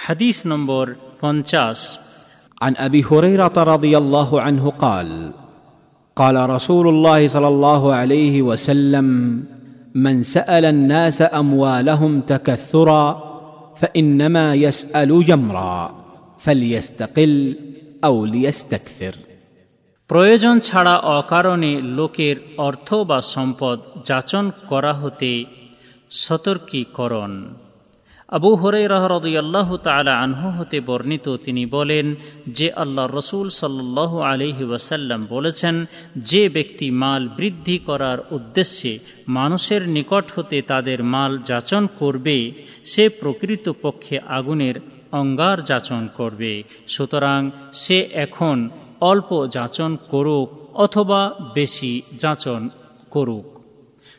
হাদিস নম্বর পঞ্চাশ عن ابي هريره رضي الله عنه قال قال رسول الله صلى الله عليه وسلم من سال الناس اموالهم تكثرا فانما يسال جمرا فليستقل او ليستكثر প্রয়োজন ছাড়া অকারণে লোকের অর্থ বা সম্পদ যাচন করা হতে সতর্কীকরণ আবু হরে রহরদুল্লাহ তালা আনহু হতে বর্ণিত তিনি বলেন, যে আল্লাহ রসুল সাল্লাহ আলহি ওয়াসাল্লাম বলেছেন, যে ব্যক্তি মাল বৃদ্ধি করার উদ্দেশ্যে মানুষের নিকট হতে তাদের মাল যাচন করবে, সে প্রকৃত পক্ষে আগুনের অঙ্গার যাচন করবে। সুতরাং সে এখন অল্প যাচন করুক অথবা বেশি যাচন করুক।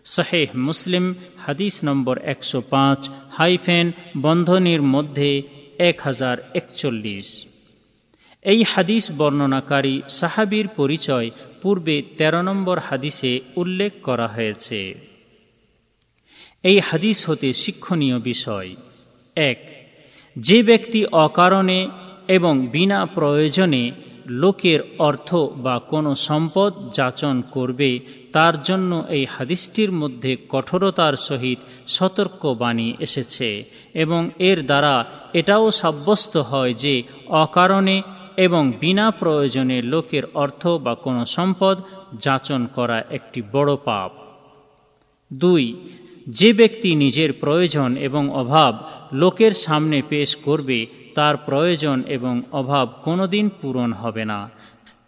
শাহেহ মুসলিম, হাদিস নম্বর একশো পাঁচ, হাইফেন, বন্ধনীর মধ্যে এক হাজার একচল্লিশ। এই হাদিস বর্ণনাকারী সাহাবির পরিচয় পূর্বে ১৩ নম্বর হাদিসে উল্লেখ করা হয়েছে। এই হাদিস হতে শিক্ষণীয় বিষয়। এক, যে ব্যক্তি অকারণে এবং বিনা প্রয়োজনে লোকের অর্থ বা কোনো সম্পদ যাচন করবে, তার জন্য এই হাদিসটির মধ্যে কঠোরতার সহিত সতর্কবাণী এসেছে এবং এর দ্বারা এটাও সাব্যস্ত হয় যে অকারণে এবং বিনা প্রয়োজনে লোকের অর্থ বা কোনো সম্পদ যাচন করা একটি বড় পাপ। দুই, যে ব্যক্তি নিজের প্রয়োজন এবং অভাব লোকের সামনে পেশ করবে তার প্রয়োজন এবং অভাব কোনোদিন পূরণ হবে না।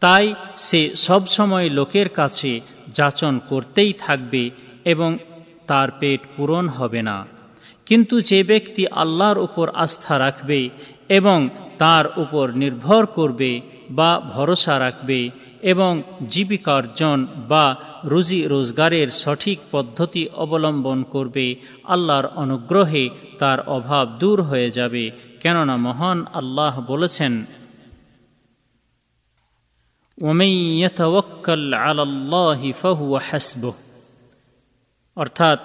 তাই সে সবসময় লোকের কাছে যাচন করতেই থাকবে এবং তার পেট পূরণ হবে না। কিন্তু যে ব্যক্তি আল্লাহর উপর আস্থা রাখবে এবং তার উপর নির্ভর করবে বা ভরসা রাখবে এবং জীবিকার্জন বা রুজি রোজগারের সঠিক পদ্ধতি অবলম্বন করবে আল্লাহর অনুগ্রহে তার অভাব দূর হয়ে যাবে, কেননা মহান আল্লাহ বলেছেন অর্থাৎ,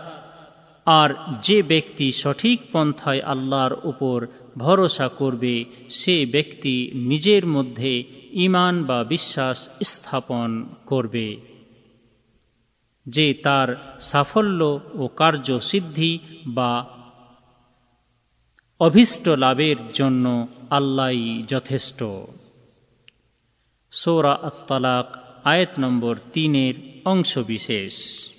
আর যে ব্যক্তি সঠিক পন্থায় আল্লাহর উপর ভরসা করবে, সে ব্যক্তি নিজের মধ্যে ইমান বা বিশ্বাস স্থাপন করবে। যে তার সাফল্য ও কার্যসিদ্ধি বা অভীষ্ট লাভের জন্য আল্লাহ যথেষ্ট। সোরা আত্তালাক আয়াত নম্বর তিনের অংশ বিশেষ।